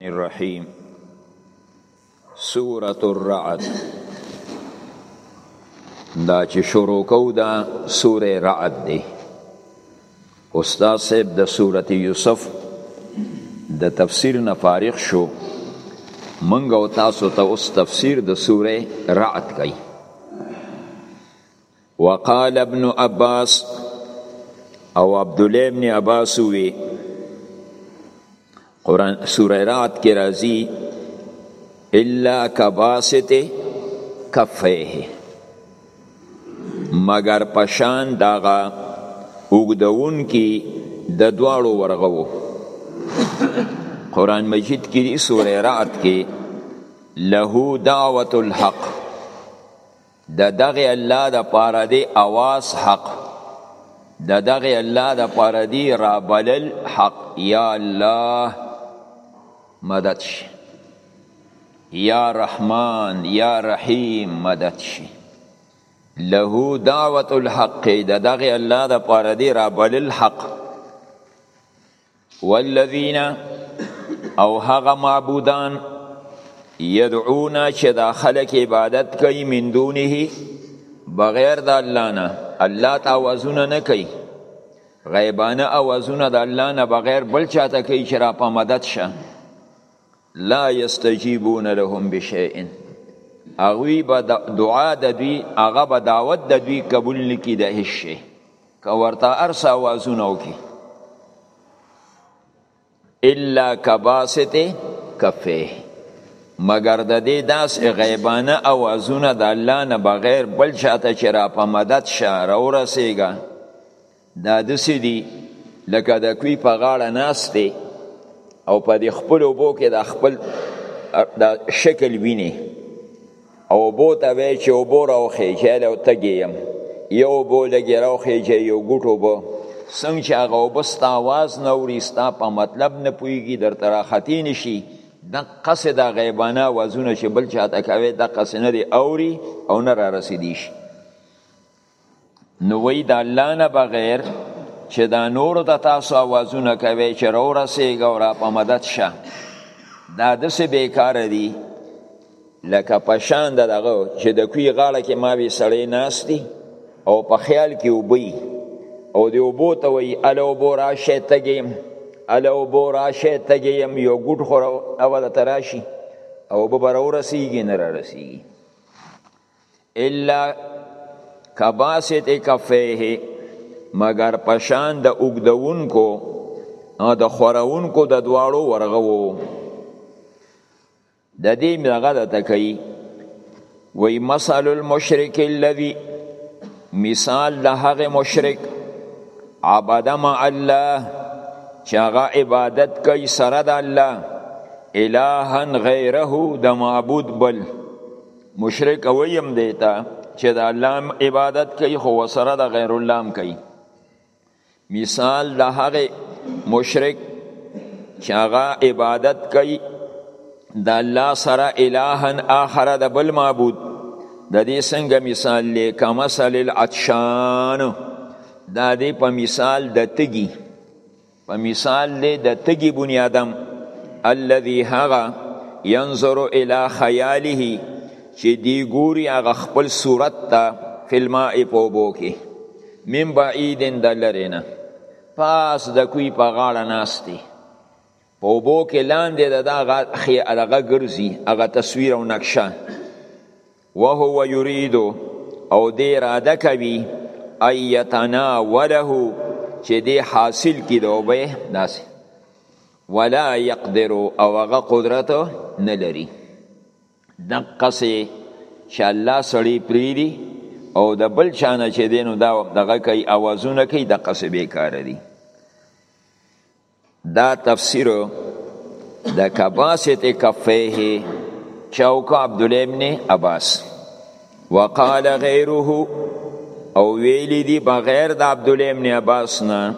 الرحیم سورة الرعد دا چې شروع کو دا سورة رعد دی استاد صاحب د سورة یوسف د تفسیر نه فارغ شو منګ او تاسو ته اوس تفسیر د سورة رعد کوي وقال ابن عباس او عبد الله ابن عباس وی قران سوره رات کې راځي الا کباسط کفیه مگر پشان داغه وګدون کې د دواړو ورغو قران مجید کې سوره رات کې له دعوت الحق د دغه الله د پاره دی اواز حق د دغه الله د پاره دی رابلل حق یا الله مدد شي یا رحمان یا رحیم مدد شي له دعوت الحق د دغه الله د پاره دی رابلل حق والذین او هغه معبودان یدعون چې دا خلک عبادت کوي من دونه بغیر د الله نه الله ته اوازونه نه کوي غیبانه اوازونه د الله نه بغیر بل چاته کوي چې را په مدد شه لا یستجیبون لهم بشیء هغوی به دعا د دوی هغه به دعوت د دوی قبول نکي د هیڅ شي که ورته هر څه اوازونه وکړي الا کباسط کفه مگر د دې داس غیبانه اوازونه د الله نه بغیر بل چاته چې را په مدد شه راورسېږه دا دسی دی لکه د کوی په غاړه ناست دی او په د خپل اوبو کې د خپل د شکل ویني او اوبو ته وی چې اوبو راوخی چې له تګې یم یو اوبو لګې راوخی چې یو ګوټ اوبو څنګه چې هغه اوبه ستا آواز نه اوري ستا په مطلب نه پوهېږي درته راختې نه شي دقسې دا غیبانه آوازونه چې بل چاته کوې دقسې نه دی اوري او نه را رسېدی شي نو وی د الله نه بغیر چې دا نور د تاسو اوازونه کوي چې رو رسېږه او را په مدد شه دا داسې بیکاره دي لکه پشان د دغه چې د کوی غاړه کې ما وی سړی ناست دي او په خیال کې وبي او دی وبو ته وی اله وبو راشه تګیم اله وبو راشه تګیم یو ګډ خور او د تراشی او به برور رسیږي نه رسیږي الا کباسط کفیه مگر پشان د اوګدونکو او د خورونکو د دواړو ورغوو د دې مغه د تکي وی مثل المشرک الذي مثال د هغه مشرک عبد مع الله چې هغه عبادت کوي سره د الله الهن غیره د معبود بل مشرک ویم دیتا چې د الله عبادت کوي خو وسره د غیر الله هم کوي مثال د هغه مشرک چې هغه عبادت کوي د الله سره الهن آخر د بل معبود د دې څنګه مثال لې کمثل العطشان دا دې په مثال د تګي په مثال دی د تګي بني آدم الذي هغه ينظر الى خياله چې دی ګوري هغه خپل صورت ته فلماء په وبو کې من بعید د لرینه پاس د کوی په غاړه ناشتي په وبو کې لاندې د دغه خي هغه ګرځي هغه تصویر او نقشه وهو یرید او دی اراده کوي ان یتناوله چې دی حاصل کی د اوبه داسې ولا یقدر او هغه قدرت نه لري دقه سي چې الله سړی پریری او د بل چانه چې دینو دا دغه کوي اوازونه کوي دقه سي بیکاره دي دا تفسیر د کباسط کفیه چوک عبد الله ابن عباس وقال غیره او ویلی دی بغیر د عبد الله ابن عباس نه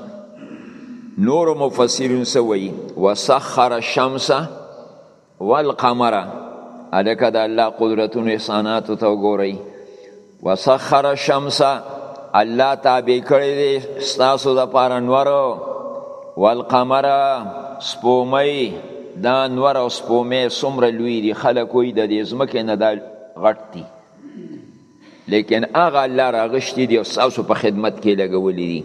نور مفسرین سوی وسخر الشمس والقمر الکه د الله قدرتونو احسانات ته وګورئ وسخر الشمس الله تابع کړی دی ستاسو د پاره انور والقمر سپومۍ دا انور او سپومۍ څومره لوی دي خلک وایي د دې ځمکې نه دا غټ دي لیکن هغه الله راغشتي دي او ستاسو په خدمت کې لګولي دي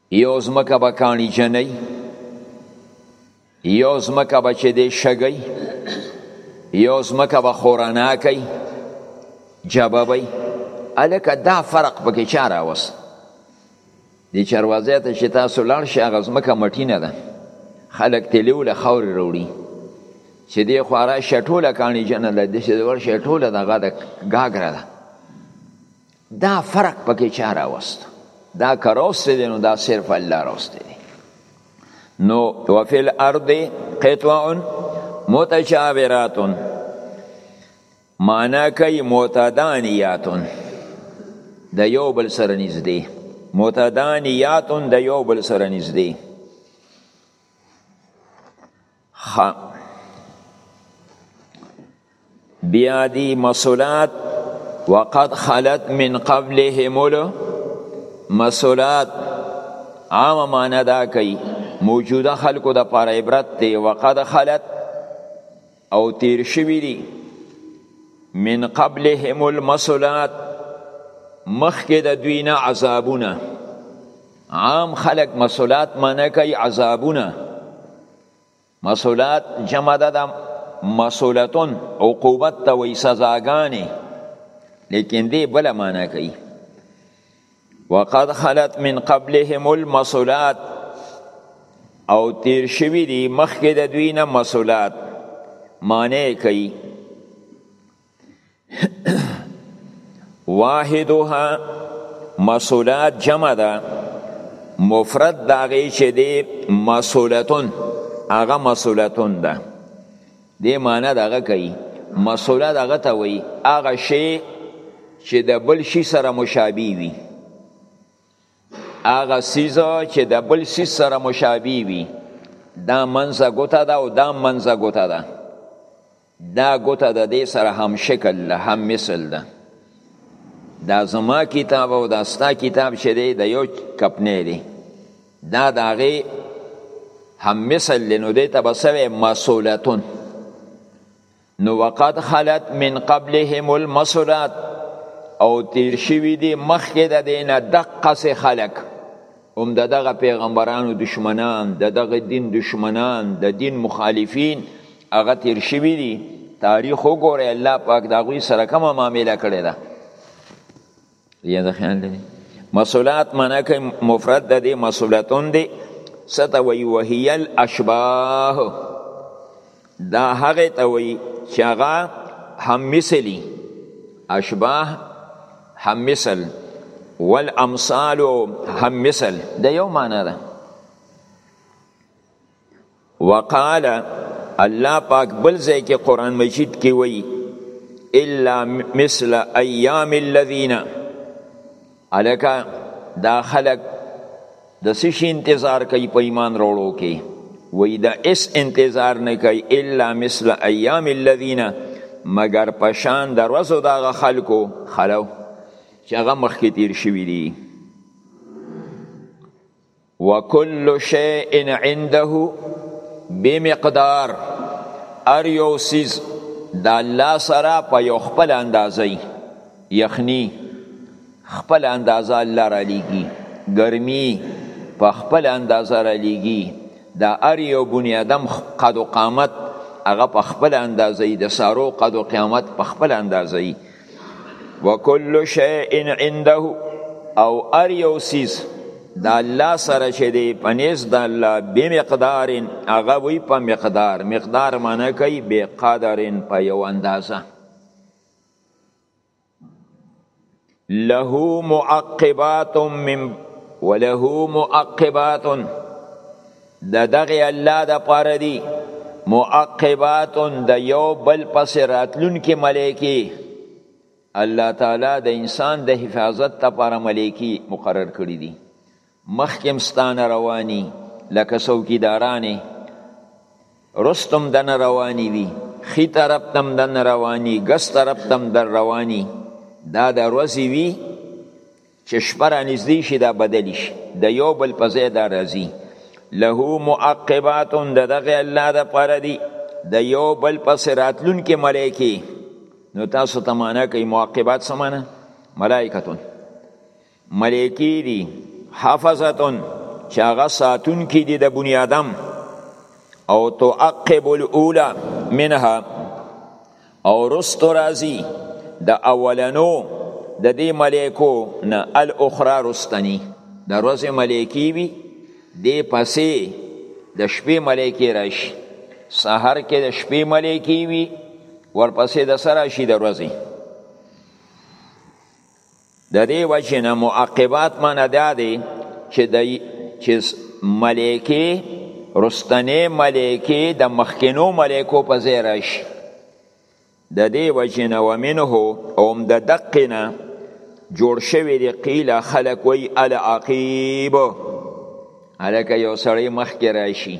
یو ځمکه به کاڼي جنۍ یو ځمکه به چې دی شګی یو ځمکه به خورناکی جبه بی الکه دا فرق پکې چا راوست دی چروازی ته چې تاسو لاړ شي هغه ځمکه مټینه ده خلک تلیو له خاورې راوړي چې دی خواره شټوله کاڼي جنه له دې چې ورشه ټوله دغه د ګاګره ده دا فرق پکې چا راوست دا کروست دی نو دا صرف الله راوست دی نو وفي الارض قطع متشابرات معنا کوي متدانيات د یو بل سره نږدې متدانيات د یو بل سره نږدې خا بیا دی مسولات وقد خلت من قبلهم مسولات عام معنی دا کوي موجوده خلکو د پر عبرت دی وقد خلت او تیر شوی دی من قبلهم المسولات مخکې د دوی نه عذابونه عام خلق مسولات معنی کوي عذابونه مسولات جمع ده د مسولتون عقوبت ته وایي سزاګانې لیکن دی بله معنی کوي وقد خلت من قبلهم المسولات او تیر شوی دی مخکې د دوی نه مسولات معنی کوي واحدها مسولات جمع ده مفرد داغه چې دی مسولتون هغه مسولتون ده دې معنی دغه کوي مسوله دغه ته وایي هغه شی چې د بل شي سره مشابه وي هغه سیزه چې د بل سیز سره مشابه وي دا منځه ګوته ده او دا منځه ګوته ده دا ګوته د دې سره هم شکل له هم مثل ده دا زما کتاب او دا ستا کتاب چې دی د یو کپنې دی دا د هغې هم مثل دی نو دی ته به سوی مسولتون نو وقد خلت من قبلهم المسولات او تیر شوي دي مخکې د دینه دقسې خلک هم د دغه پیغمبرانو دشمنان د دغه دین دشمنان د دین مخالفین هغه تیر شوي دي تاریخ وګوره الله پاک د هغوی سره کومه معامله کړې ده یا د خیال دی مسئولات معنی که مفرد ده دی مسئولتون دی ستا وی وهی الاشباه دا هغه ته وایي چې هغه هم مثلی اشباه هم مثل والامثال هم مثل د یو معنا ده وقال الله پاک بل ځای کې قران مجید کې وایي الا مثل ایام الذین الکه دا خلک د سشي انتظار کوي په ایمان وروړو کې وای دا اس انتظار نه کوي الا مثل ایام الذين مگر پشان د ورځو دغه خلکو خلو چې هغه مخکې تیر شوي دي وکل شیء عنده بمقدار هر یو څیز د الله سره په یو خپل اندازه یخنی خپل اندازه الله را لیږي ګرمي په خپل اندازه را لیږي د هر یو بني آدم قد و قامت هغه په خپل اندازه د سارو قد و قیامت په خپل اندازه وکل شیء عنده او ار یو سیز د الله سره چې دی پنيز د الله به مقدار هغه وی په مقدار مقدار معنی کوي به قدر په یو اندازه له معقبات من وله معقبات د دغه الله د پاره دي معقبات د یو بل پس راتلون کې ملائکی الله تعالی د انسان د حفاظت لپاره ملائکی مقرر کړی دي مخکم ستان رواني لکه څوکیدارانه رستم دن رواني وي خي طرف تم دن رواني ګس طرف تم در رواني دا د ورځي وي چې شپه را نږدې شي دا بدلی شي د یو بل په ځای دا راځي له معقبات د دغه الله د پاره دي د یو بل په سراتلون کې ملایکی نو تاسو ته معنا کوي معقبات سمانه ملائکتون ملایکی دي حفظتون چې هغه ساتون کې دي د بنی آدم او تعقب الاولى منها او رستو راځي د اولنو د دې ملائکو نه الاخرى رستنی د ورځې ملائکی وي دې پسې د شپې ملائکی راشي سحر کې د شپې ملائکی وي ورپسې د سره شي د ورځې د دې وجه نه معقبات معنی دا دی چې د چې ملائکه رستنې ملائکه د مخکینو ملائکو په ځای راشي د دې وجه نه ومنه اوم د دقه نه جوړ شوی دی قیل خلق وی العقیب هلکه یو سړی مخکې راشي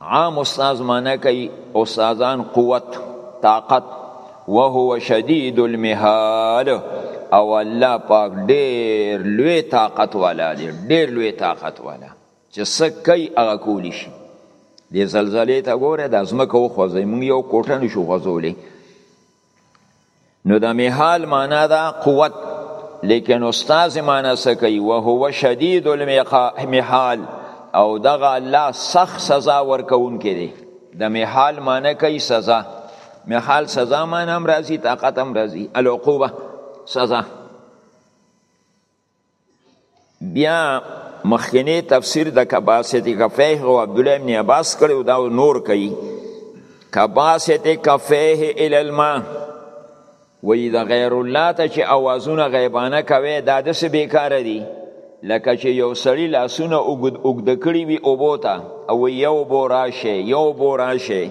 عام استاذ معنی کوي استاذان قوت طاقت وهو شدید المهال او الله پاک ډیر لوی طاقت والا دی ډیر لوی طاقت والا چې سکه هغه کولی شي د زلزلې ته ګوره د ازمکه وخوځي مونږ یو کوټه نشو خوځولې نو د میحال معنا دا قوت لیکن استاد معنا سکی او هو شدید المیحال او دغه الله سخت سزا ورکون کړي د میحال معنا کوي سزا میحال سزا معنا هم راځي طاقت هم راځي العقوبه سزا بیا مخکنی تفسیر د کباسط کفیه او عبد الله ابن عباس کړو دا نور کوي کباسط کفیه ال الماء وی د غیر الله ته چې اوازونه غیبانه کوي دا د څه بیکار دي لکه چې یو سړی لاسونه اوګد اوګد کړی وي او بوته او یو بو راشه یو بو راشه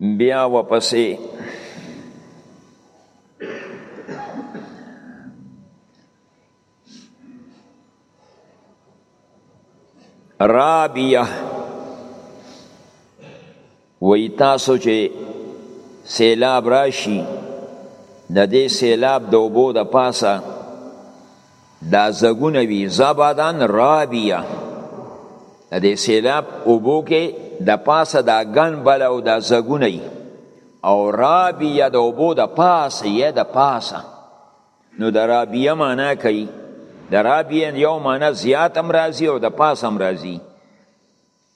بیا وپسې رابیه وی تاسو چې سیلاب راشي د دې سیلاب د اوبو د پاسه دا زګونه وی زبدا رابیا د دې سیلاب اوبو کې د پاسه دا ګن بل او دا زګونه او رابیا د اوبو د پاسه یا د پاسه نو د رابیا معنا کوي د رابیا یو معنا زیات امراضی او د پاسه امراضی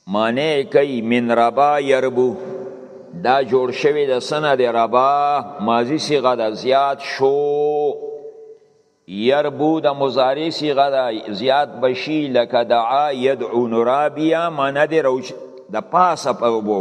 معنی یې کوي من ربا یربو دا جوړ شوی د څه نه دی ربا ماضي صیغه ده زیات شو یربو د مضارع صیغه ده زیات بشي لکه دعا یدعو نرابیا معنی دی روج د پاسه په اوبو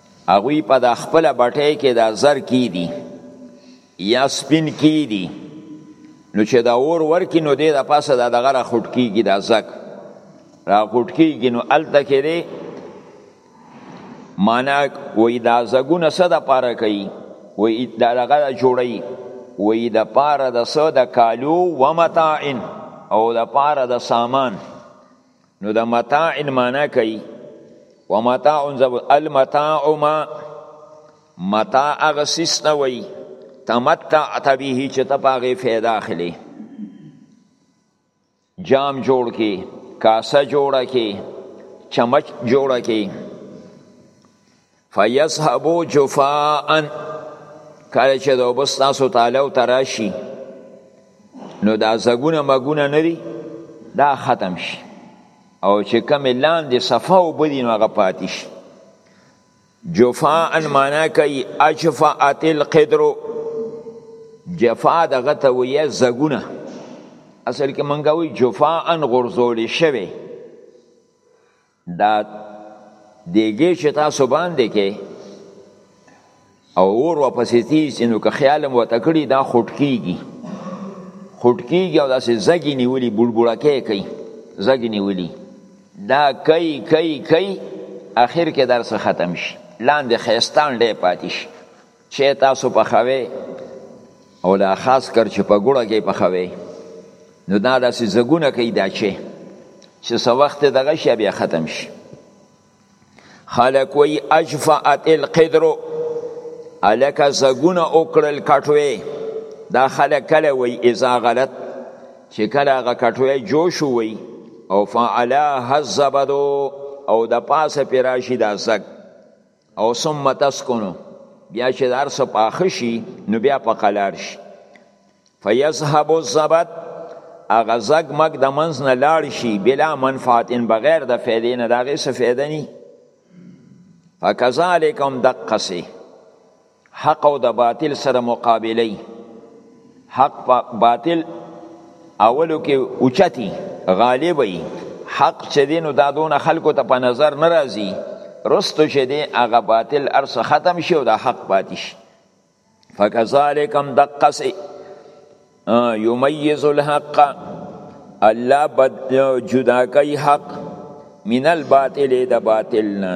هغوی په دا خپل بټۍ کې دا زر کی دي یا سپین کی دي نو چې دا اور ورکی نو دې د پاسه دا دغه را خټ کیږي دا زک را خټ کیږي نو الته کې دی معنا وې دا زګونه صد پاره کوي وې دا دغه جوړي وې د پاره د صد کالو و متاعن او د پاره د سامان نو د متاع معنا کوي ومتاع المتاع ما متاع هغه سیس نه وي تمتعت به چې ته په هغې فایده اخلې جام جوړ کې کاسه جوړه کې چمچ جوړه کې فیذهبو جفاء کله چې د وبس تاسو تعالی او تراشی نو دا زګونه مګونه نری دا ختم شي او چې کم لاندې صفه او بدی نو هغه پاتې شي جفاء معنا کوي اجفاءت القدر جفا دغه ته ویه زګونه اصل کې منګوي جفاء غرزول شوی دا دیګې چې تاسو باندې کې او اور واپسې تیز نو که خیالم وته کړي دا خټ کیږي خټ کیږي او داسې زګي نیولي بلبلکې کوي زګي نیولي دا کوي کوي کوي اخر کې درس ختم شي لاندې خیستان ډې پاتې شي چې تاسو پخوي او لا خاص کر چې په ګوړه کې پخوي نو دا داسې زګونه کوي دا چې چې څه وخت دغه شی بیا ختم شي خلک وی اجفعت القدر الک زګونه وکړل کټوي دا خلک کله وی اذا غلط چې کله هغه کټوي جوش وی او فعلا حزبدو او د پاسه پیراشي دا زګ او ثم تسکنو بیا چې د ارس پاخه شي نو بیا په قلار شي فیذهب الزبد اغه زګ مګ د منځ نه لاړ شي بلا منفعت ان بغیر د فایدې نه داغه څه فایده ني فکذالکم دقسی حق او د باطل سره مقابله حق باطل اولو کې اوچتی غالب وي حق چې دینو دا دونه خلکو ته په نظر ناراضي رستو چې دی هغه باطل ارس ختم شي او د حق پاتې شي فکذالکم دقس یمیز الحق الله بد جدا کوي حق من الباطل د باطل نه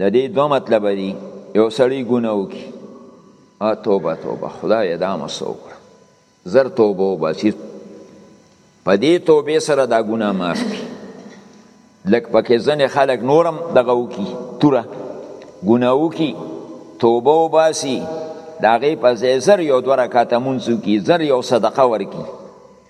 د دې دوه مطلب دي یو سړی ګناه وکي ا توبه توبه خدای دا مسو کړ زر توبه وباسي په دې توبه سره دا ګناه معاف کی لکه پکې ځنې خلک نورم دغه وکي توره ګناه وکي توبه وباسي دا غي په زر یو دوه رکعاته مونږ کی زر یو صدقه ورکی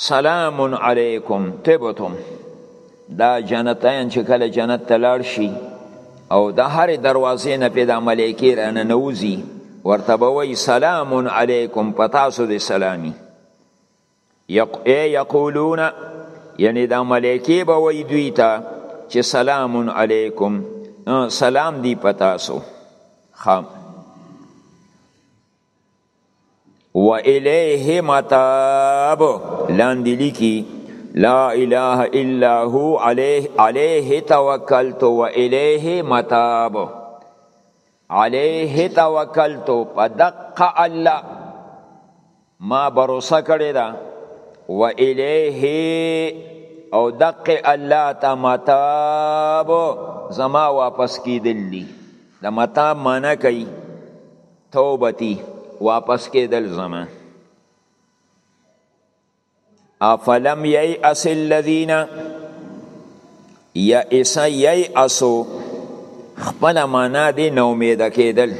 سلام علیکم طبتم دا جنتیان چې کله جنت ته لاړ شي او د هرې دروازې نه پې دا ملایکې رانه نوځي ورته به وایي سلام علیکم په تاسو دې سلامي یق... یقولون یعنی دا ملایکې به وایي دوی ته چې سلام علیکم سلام دی په تاسو خام و الیه متاب لاندې لیکي لا اله الا هو علیه علیه توکلت و الیه متاب علیه توکلت په دق الله ما بروسه کړی دا و الیه او دق الله ته متاب زما واپس کیدل دي د متاب معنی کوي توبتی واپس کېدل زما افلم ییأس الذین یئس یئسو خپل معنا دی نو امید کېدل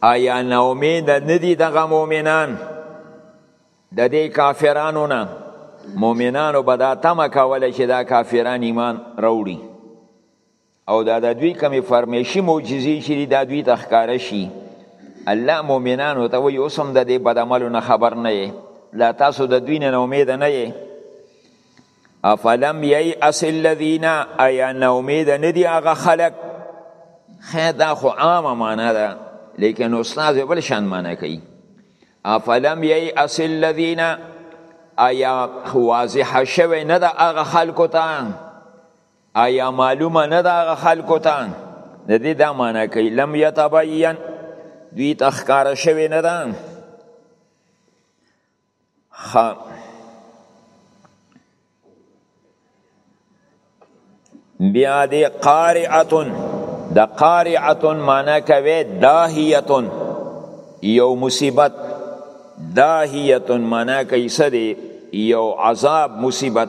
آیا نو امید ندی دغه مؤمنان د دې کافرانو نه مؤمنانو به دا تمه کوله چې دا کافران ایمان راوړي او دا د دوی کمی فرمیشی معجزې چې دا دوی ته ښکاره شي الله مؤمنانو ته وایي اوس هم د دې بد عملو نه خبر نه یې لا تاسو د دوی نه امید نه یې افلم ییأس الذین ایا نه امید نه دي هغه خلک خیر دا خو عامه معنا ده لیکن استاد بل شان معنا کوي افلم ییأس الذین ایا واضح شوی نه ده هغه خلکو ته آیا معلومه نه ده هغه خلکو ته د دې دا معنا کوي لم یتبین دوی ته ښکاره شوې نه ده بیا دی قارعتن د قارعتن معنا کوي داهیتن یو مصیبت داهیتن معنا کوي سره یو عذاب مصیبت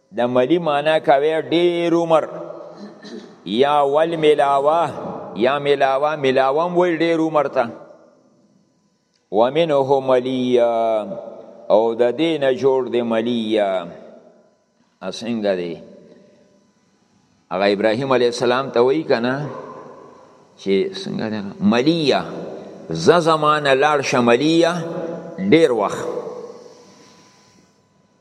د ملی معنا کوي ډیر عمر یا ول ملاوه یا ملاوه ملاوم وی ډیر عمر ته ومنه ملیا او د دین جوړ دی ملیا اسنګ دی هغه ابراهیم علی السلام ته وی کنه چې څنګه دی ملیا ز زمانه لاړ شملیا ډیر وخت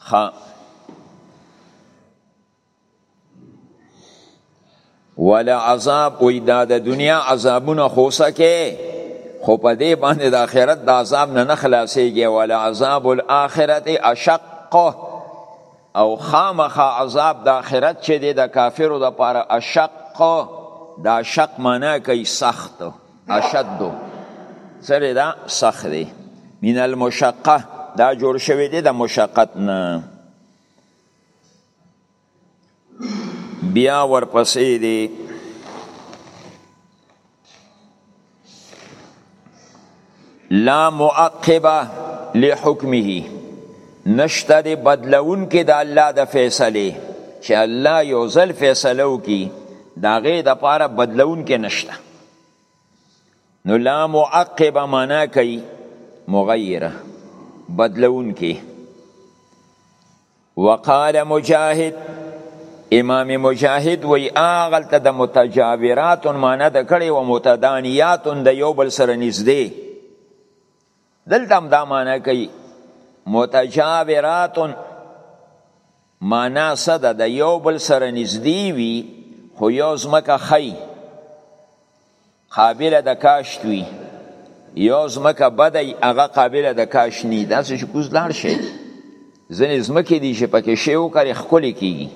ها ولا عذاب وی دا د دنیا عذابونه خوسه کې خو په دې باندې د آخرت د عذاب نه نه خلاصيږي ولا عذاب الاخرت اشق او خامخ عذاب د آخرت چې د کافرو د پاره اشق دا شق معنا کوي سخت اشد سره دا سخت دی من المشقه دا جوړ شوی دی د مشقت نه بیا ورپسې دی لا معقبه لحکمه نشته دی بدلون کې د الله د فیصله چې الله یو ځل فیصله وکي دا غي د پاره بدلون کې نشته نو لا معقب معنا کوي مغیره بدلون کې وقال مجاهد امام مجاهد وی اغل ته د متجاورات معنا د کړي او متدانیات د یو بل سره نږدې دلته هم دا معنی کوي متجاورات معنا څه ده د یو بل سره نږدې وي خو یو ځمکه ښي قابله د کاشت وي یو ځمکه بدی هغه قابله د کاشت نی داسې چې کوز لاړ شي ځینې ځمکې دي چې پکې شی وکړي ښکلې کیږي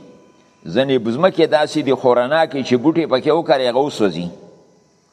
ځینې ځمکې داسې دي خورناکې چې بوټي پکې وکړي هغه وسوځي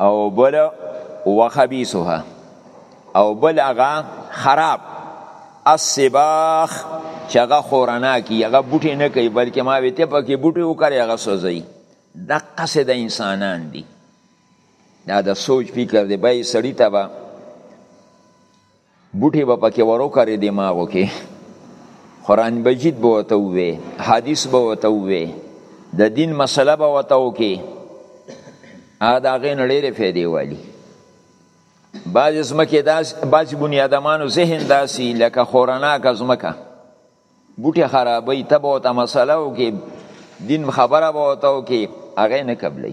او بل وخبيثها او بل هغه خراب السباخ چې هغه خورنا کی هغه بوټي نه کوي بلکې ما وی ته پکې بوټي وکړي هغه سوځي د قصد انسانان دي دا د سوچ فکر دی به سړی ته به بوټي به پکې ورو کړې دماغو کې قران مجید به وته وې حدیث به وته وې د دین مسله به وته وکي ا دا غې نړۍ فائدې والی بعض زمکه داس بعض بنی آدمانو ذهن داسي لکه خورنا کا زمکه بوټي خرابې تبو ته مسله وکي دین خبره به وته وکي هغه نه قبلې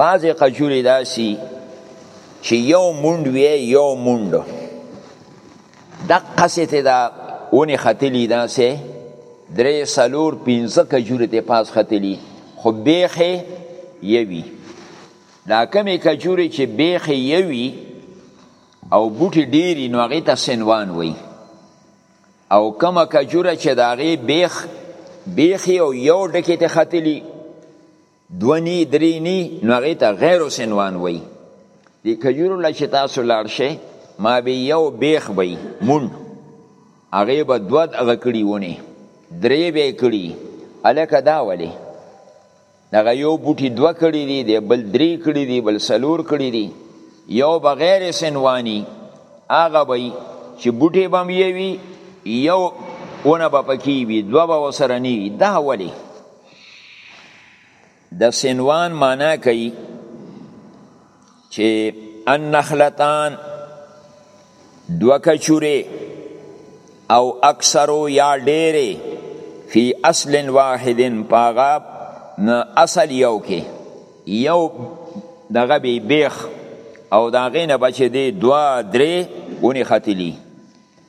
بعضې قجورې داسي چې یو موند وی یو موند دقسې ته دا ونې ختلي داسې درې څلور پنځه کجورې ته پاس ختلي خو بیخې یوي دا کمې کجورې چې بیخې یوي او بوټي ډیری نو هغې ته سنوان وی او کمه کجوره چې د هغې بیخ بیخې او یو ډکې ته ختلي دوه نی درې نی نو هغې ته غیر سنوان وی دی کجورو له چې تاسو لاړ شئ ما به یو بیخ وی مون هغې به دوه دغه کړي ونې درې به یې کړي هلکه دا ولې دغه یو بوټي دوه کړي دي دی بل درې کړي دي بل څلور کړي دي یو به غیر سنوانی هغه به چې بوټي به هم یوي یو ونه به پکې وي دوه به ورسره نه وي دا ولې د سنوان معنا کوي چې النخلتان دو کچوري او اکثرو یا ډېرې فی اصل واحد پاغا نه اصل یو کې یو دغه بی بیخ او داغې نه بچې دی دوا درې ونې ختلی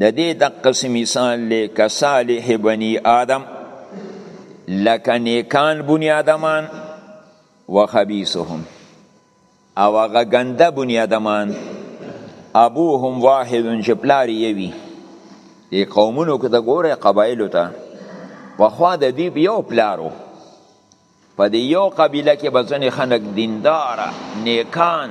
د دې دقسې مثال دی که صالح بني آدم لکه نیکان بني آدمان و خبیثهم او هغه ګنده بني آدمان ابوهم واحد چې پلار یې وي دې قومونو کې د ګوره قبایلو ته پخوا د دوی یو پلارو په دې یو قبیله کې به ځینې خلک دینداره نیکان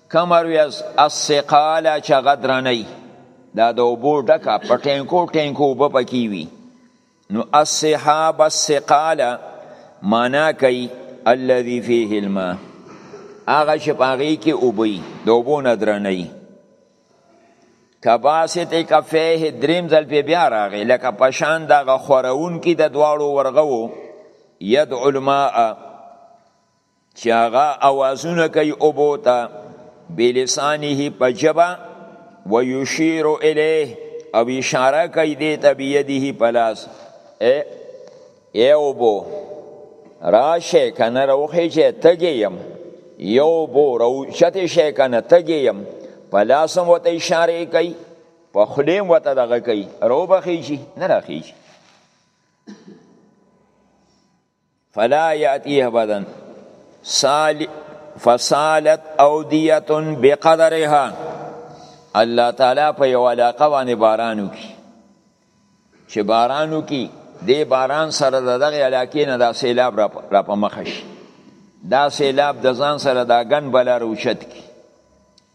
کمر وی السقاله چې هغه درنی دا د اوبو ډکه په ټینکو ټینکو اوبه پکې وي نو السحاب السقاله معنا کوي الذي فيه الماء هغه چې په هغې کې اوبه وي د اوبو نه درنی کباست کفیه دریم ځل پې بیا راغی لکه پشان دغه خورونکي د دواړو ورغوو یدعو الماء چې هغه اوازونه کوي اوبو ته بلسانه په جبه ويشير الیه او اشاره کوي دی ته بيده په لاس ای ای اوبو راشه کنه روخه چې تګیم یو بو روشته شي کنه تګیم په لاسم وته اشاره کوي په خلیم وته دغه کوي روبه خيږي نه راخيږي فلا یاتی ابدا سال فصالت اودیه بقدرها الله تعالی په یو علاقه باندې باران وکي چې باران وکي دې باران سره د دغه علاقې نه دا سیلاب را, را په مخ شي دا سیلاب د ځان سره دا ګن بل روشت کی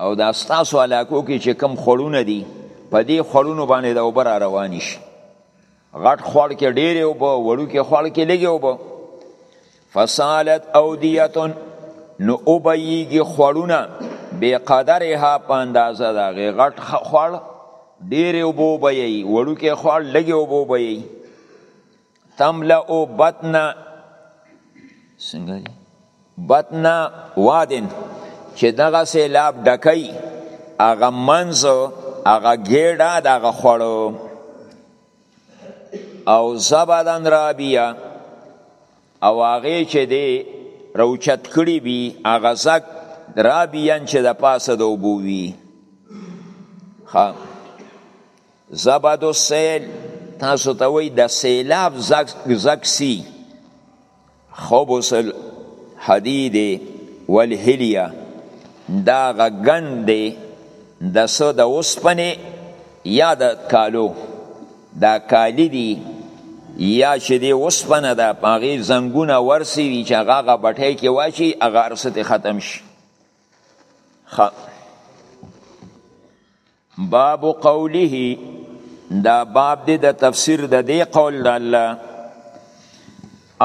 او دا ستاسو علاقو کې چې کم خړونه دي په دې خړونو باندې د اوبر روان شي غټ خوړ کې ډېرې اوبه وړو کې خوړ کې لږې اوبه فسالت اودیتون نو اوبیږي خوړونه بې قدرها په اندازه د هغې غټ خوړ ډېرې اوبه وبیي وړو کې خوړ لږې اوبه وبیي تملأ بطن څنګه بطن واد چې دغه سیلاب ډکوي هغه منځ هغه ګیډه دغه خوړو او زبدن رابیا او هغه چې دی روچت کړي بي هغه زک رابیان چې د پاسه د وبو وی ها زبد السیل تاسو ته وای د سیلاب زک زک سی خبث الحدید والحلیه دا غګند دی د سو د اوسپنې یا د کالو دا کالی دی یا چې دی اوسپنه ده په هغې زنګونه ورسي وي چې هغه هغه بټۍ کې واچي هغه هر څه ختم شي باب قوله دا باب دی د تفسیر د دی قول د الله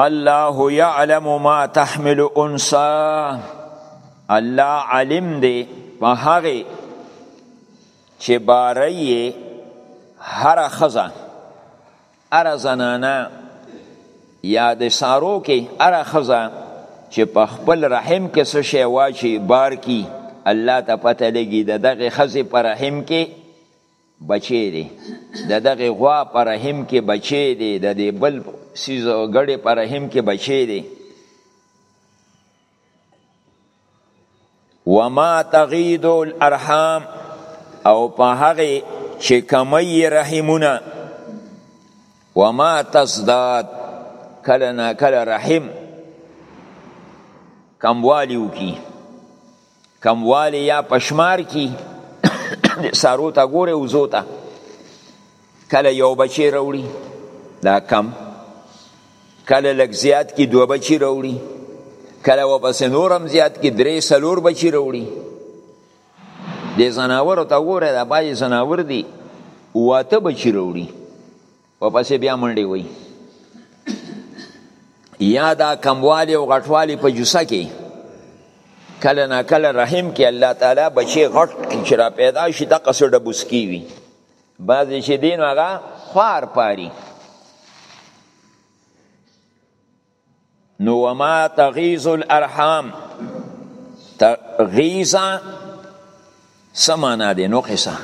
الله يعلم ما تحمل انسا الله علم دی په هغه چې باري هر خزه هره زنانه یا د سارو کې هره ښځه چې په خپل رحم کې څه شی واچي بار کی الله ته پته لګي د دغه ښځې په رحم کې بچی دی د دغه غوا په رحم کې بچی دی د دې بل سیز غړې په رحم کې بچی دی وما تغید الارحام او په هغه چې کمی رحمونه وما تزداد کله نا کله رحم کموالی وکي کموالی یا پشمار کی سارو تا ګوره وزو تا کله یو بچی راوړي دا کم کله لږ زیات کې دوه بچی راوړي کله وبس نور هم زیات کې درې سلور بچی راوړي د زناور ته وګوره دا باید زناور دي واته بچی راوړي وبس بیا منډي وي یا دا کموالی او غټوالی په جوسه کې کله نا کله رحم کې الله تعالی بچي غټ چې را پیدا شي د قصډه بوسکی وي بعضی چې دین هغه خوار پاری نو وما تغیز الارحام تغیزا سمانا دی نو قصه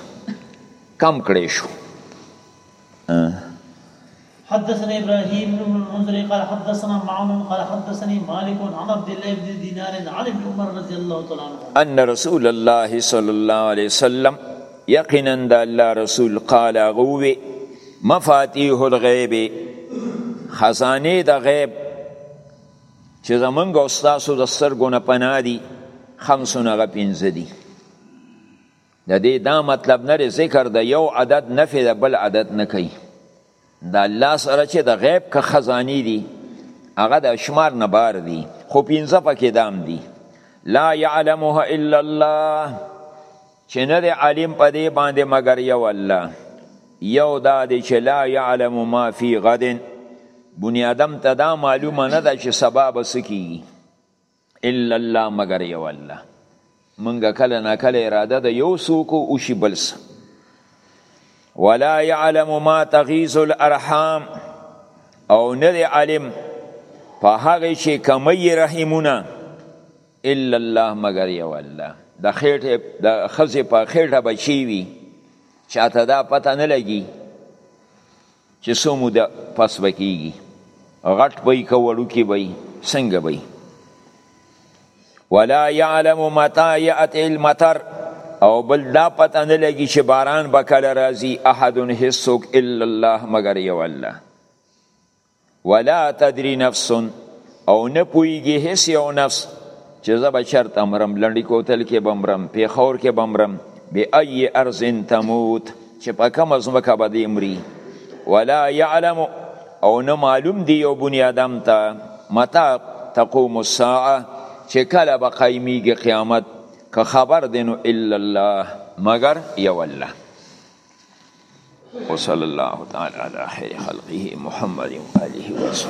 کم کړی شو حدثنا ابراهيم بن المنذر قال حدثنا معن قال حدثني مالك عن عبد الله بن دينار عن ابن عمر رضي الله تعالى عنه ان رسول الله صلى الله عليه وسلم يقينا د الله رسول قال غوي مفاتيح الغيب خزانه د غيب چې زمونږ او تاسو د سترګو نه پناه دي خمسونه غ پنځه دي د دې دا مطلب نه دی ذکر د یو عدد نفی د بل عدد نه کوي د الله سره چې د غیب که خزانی دي هغه د شمار نه بار دي خو پنځه پکې دام دي لا يعلمها الا الله چې نه دی عالم په دې باندې مګر یو الله یو دا دی چې لا يعلم ما فی غد بنی آدم ته دا معلومه نه ده چې سبا به څه کیږي الا الله مګر یو الله منګه کله نه کله اراده د یو سوکو او شی بلس ولا يعلم ما تغيز الارحام او نه دی عالم په هغه شی کمی رحمونه الا الله مگر یو الله د خېټه د خزه په خېټه بچی وی چاته دا پته نه لګي چی څو موده پس به کیږی غټ به که وړوکی به څنګه به ولا يعلم متى ياتي المطر او بل دا پته نه لګي چې باران به کله راځي احد هیڅوک الا الله مگر یو الله ولا تدری نفس او نه پویږي هیڅ یو نفس چې زه به چرته مرم لنډی کوتل کې به مرم پیښور کې به مرم بأي ارض تموت چې په کومه ځمکه به دې مري ولا يعلم او نه معلوم دی یو بني آدم ته متا تقوم الساعه چې کله به قایمیږي قیامت که خبر دی نو الا الله مگر یو الله وصلى الله تعالى على خير خلقه محمد وآله وصحبه